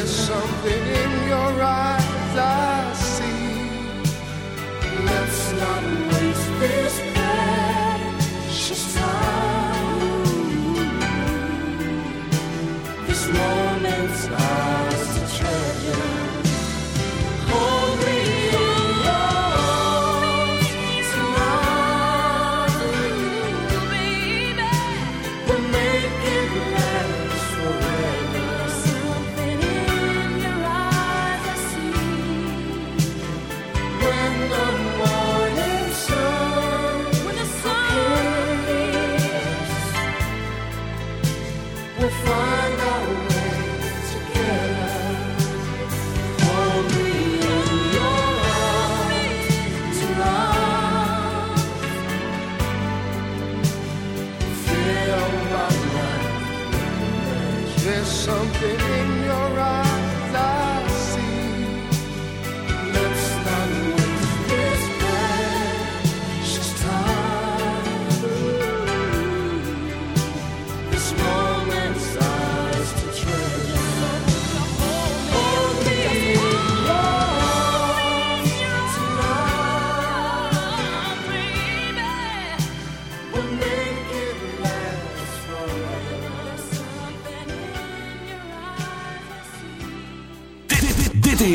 There's something in your eyes I see. Let's not wait.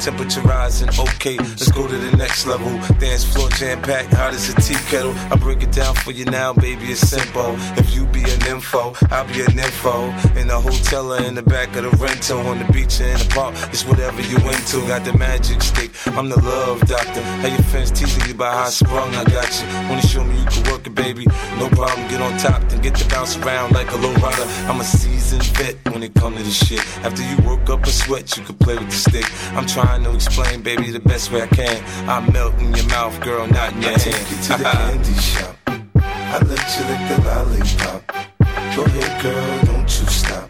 Temperature rising, okay, let's go to the next level. Dance floor jam packed, hot as a tea kettle. I break it down for you now, baby, it's simple. If you be an info, I'll be an info. In the hotel or in the back of the rental, on the beach or in the park, it's whatever you into. Got the magic stick, I'm the love doctor. How your fans teasing you about how I sprung, I got you. Wanna show me you can work it, baby? No problem, get on top, then get to bounce around like a low rider. I'm a seasoned vet when it come to this shit. After you work up a sweat, you can play with the stick. I'm trying to explain, baby, the best way I can. I melt in your mouth, girl, not in your I hand. take you to the candy shop. I let you lick the lollipop. Go ahead, girl, don't you stop.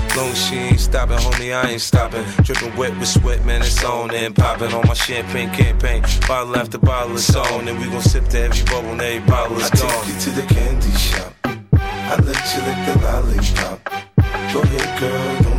Long she ain't stopping, homie, I ain't stopping. Dripping wet with sweat, man, it's on and popping on my champagne campaign. Bottle after bottle, it's on, and we gon' sip to every bubble, and every bottle is I gone. take you to the candy shop. I let you lick the lollipop. Go ahead, girl,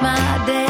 my day.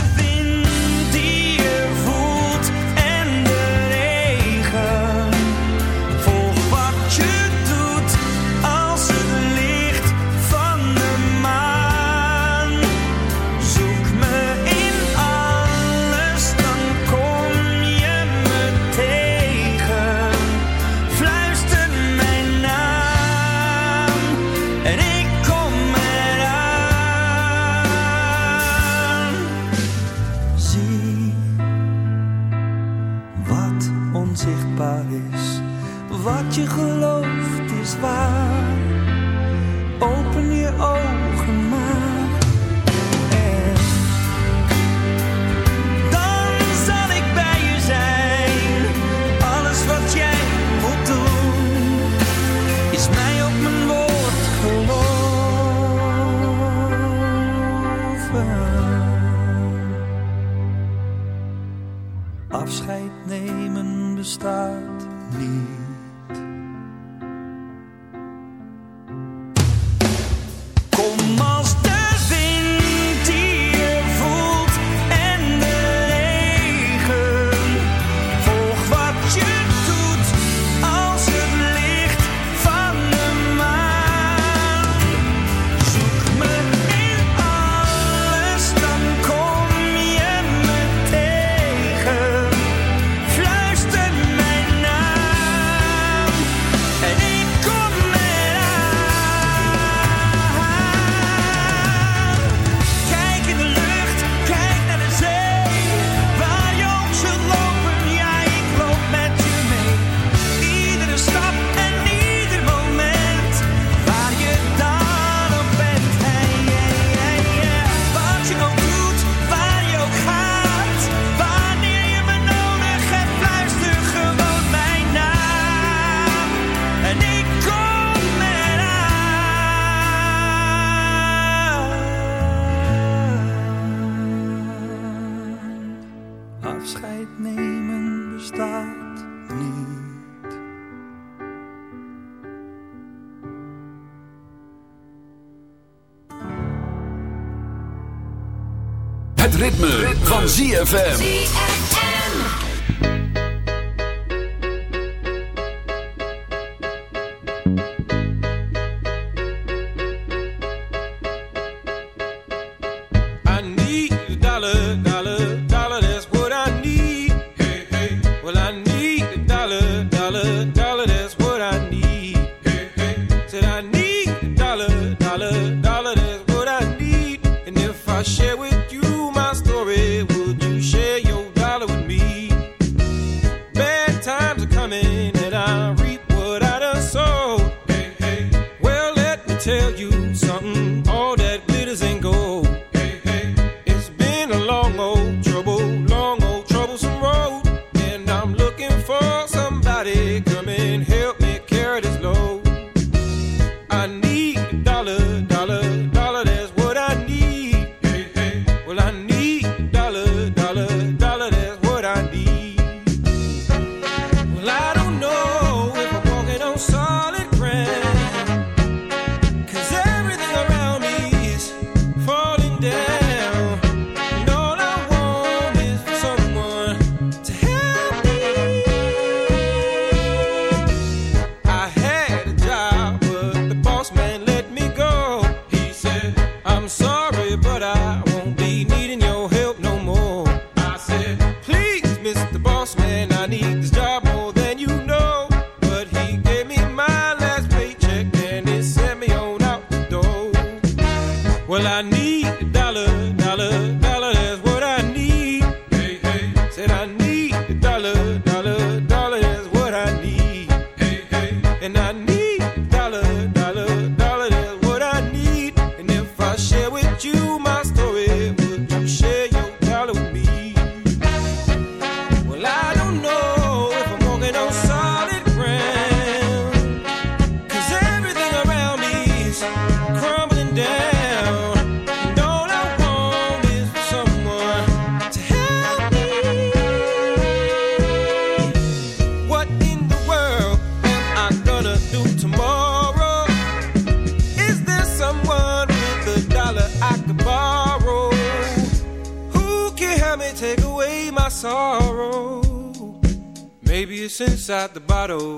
nemen bestaat niet. Het ritme, ritme. van ZFM. the bottle.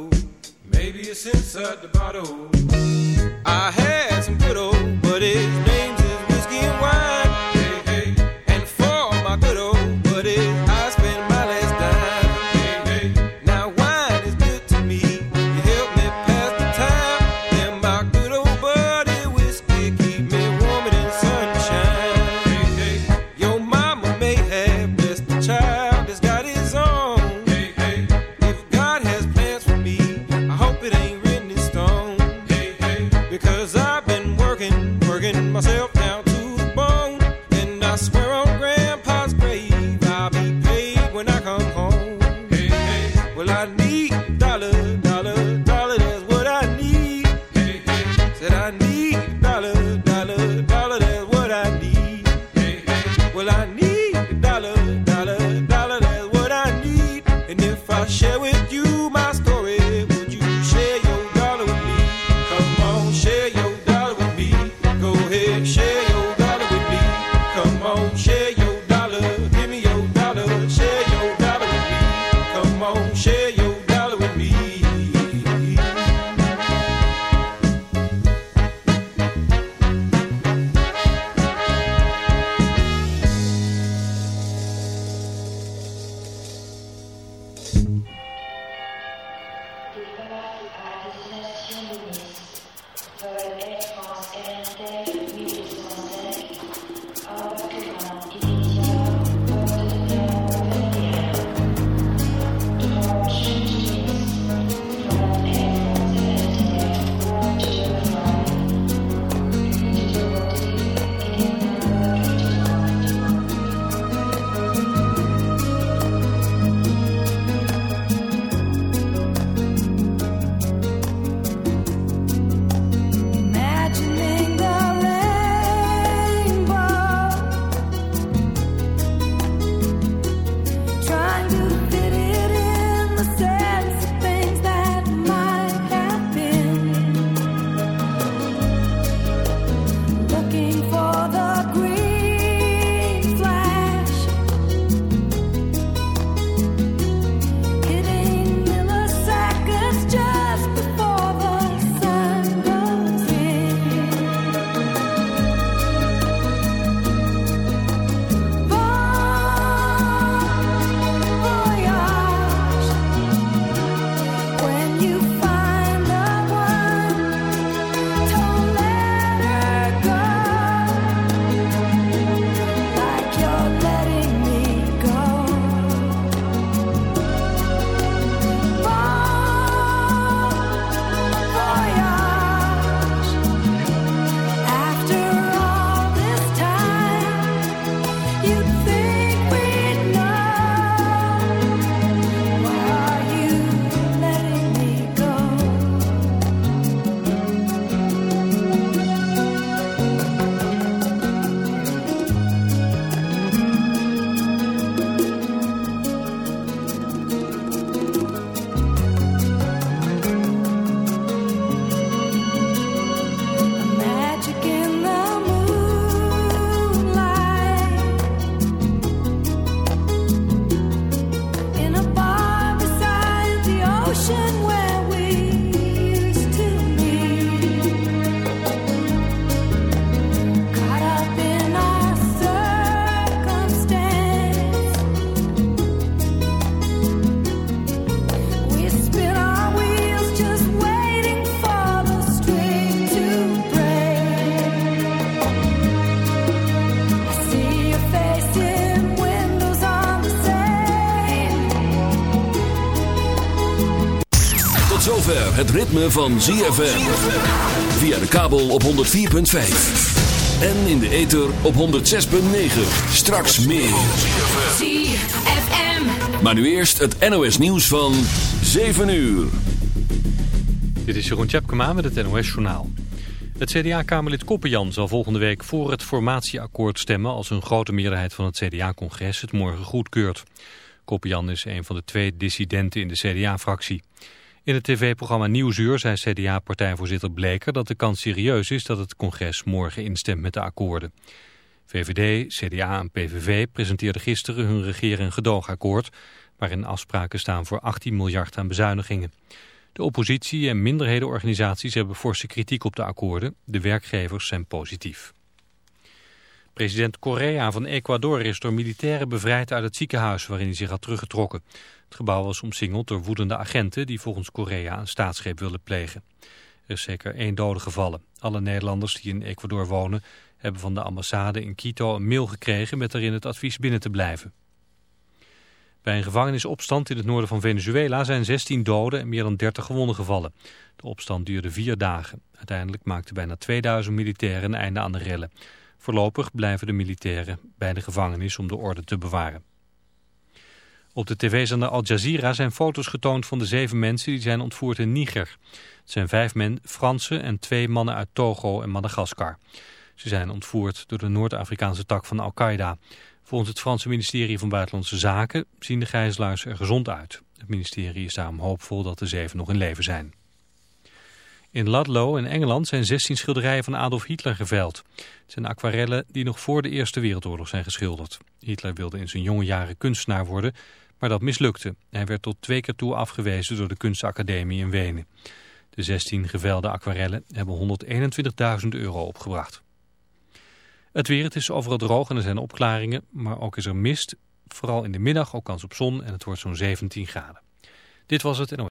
ritme van ZFM. Via de kabel op 104.5. En in de ether op 106.9. Straks meer. ZFM. Maar nu eerst het NOS nieuws van 7 uur. Dit is Jeroen Tjepkema met het NOS Journaal. Het CDA-kamerlid Koppenjan zal volgende week voor het formatieakkoord stemmen... als een grote meerderheid van het CDA-congres het morgen goedkeurt. Koppenjan is een van de twee dissidenten in de CDA-fractie. In het tv-programma Nieuwsuur zei CDA-partijvoorzitter Bleker... dat de kans serieus is dat het congres morgen instemt met de akkoorden. VVD, CDA en PVV presenteerden gisteren hun en gedoogakkoord... waarin afspraken staan voor 18 miljard aan bezuinigingen. De oppositie en minderhedenorganisaties hebben forse kritiek op de akkoorden. De werkgevers zijn positief. President Correa van Ecuador is door militairen bevrijd uit het ziekenhuis waarin hij zich had teruggetrokken. Het gebouw was omsingeld door woedende agenten die volgens Correa een staatsgreep wilden plegen. Er is zeker één dode gevallen. Alle Nederlanders die in Ecuador wonen hebben van de ambassade in Quito een mail gekregen met daarin het advies binnen te blijven. Bij een gevangenisopstand in het noorden van Venezuela zijn 16 doden en meer dan 30 gewonden gevallen. De opstand duurde vier dagen. Uiteindelijk maakten bijna 2000 militairen een einde aan de rellen. Voorlopig blijven de militairen bij de gevangenis om de orde te bewaren. Op de tv-zender Al Jazeera zijn foto's getoond van de zeven mensen die zijn ontvoerd in Niger. Het zijn vijf men, Fransen en twee mannen uit Togo en Madagaskar. Ze zijn ontvoerd door de Noord-Afrikaanse tak van Al-Qaeda. Volgens het Franse ministerie van Buitenlandse Zaken zien de gijzelaars er gezond uit. Het ministerie is daarom hoopvol dat de zeven nog in leven zijn. In Ludlow in Engeland zijn 16 schilderijen van Adolf Hitler geveild. Het zijn aquarellen die nog voor de Eerste Wereldoorlog zijn geschilderd. Hitler wilde in zijn jonge jaren kunstenaar worden, maar dat mislukte. Hij werd tot twee keer toe afgewezen door de kunstacademie in Wenen. De 16 geveilde aquarellen hebben 121.000 euro opgebracht. Het weer, het is overal droog en er zijn opklaringen, maar ook is er mist. Vooral in de middag ook kans op zon en het wordt zo'n 17 graden. Dit was het en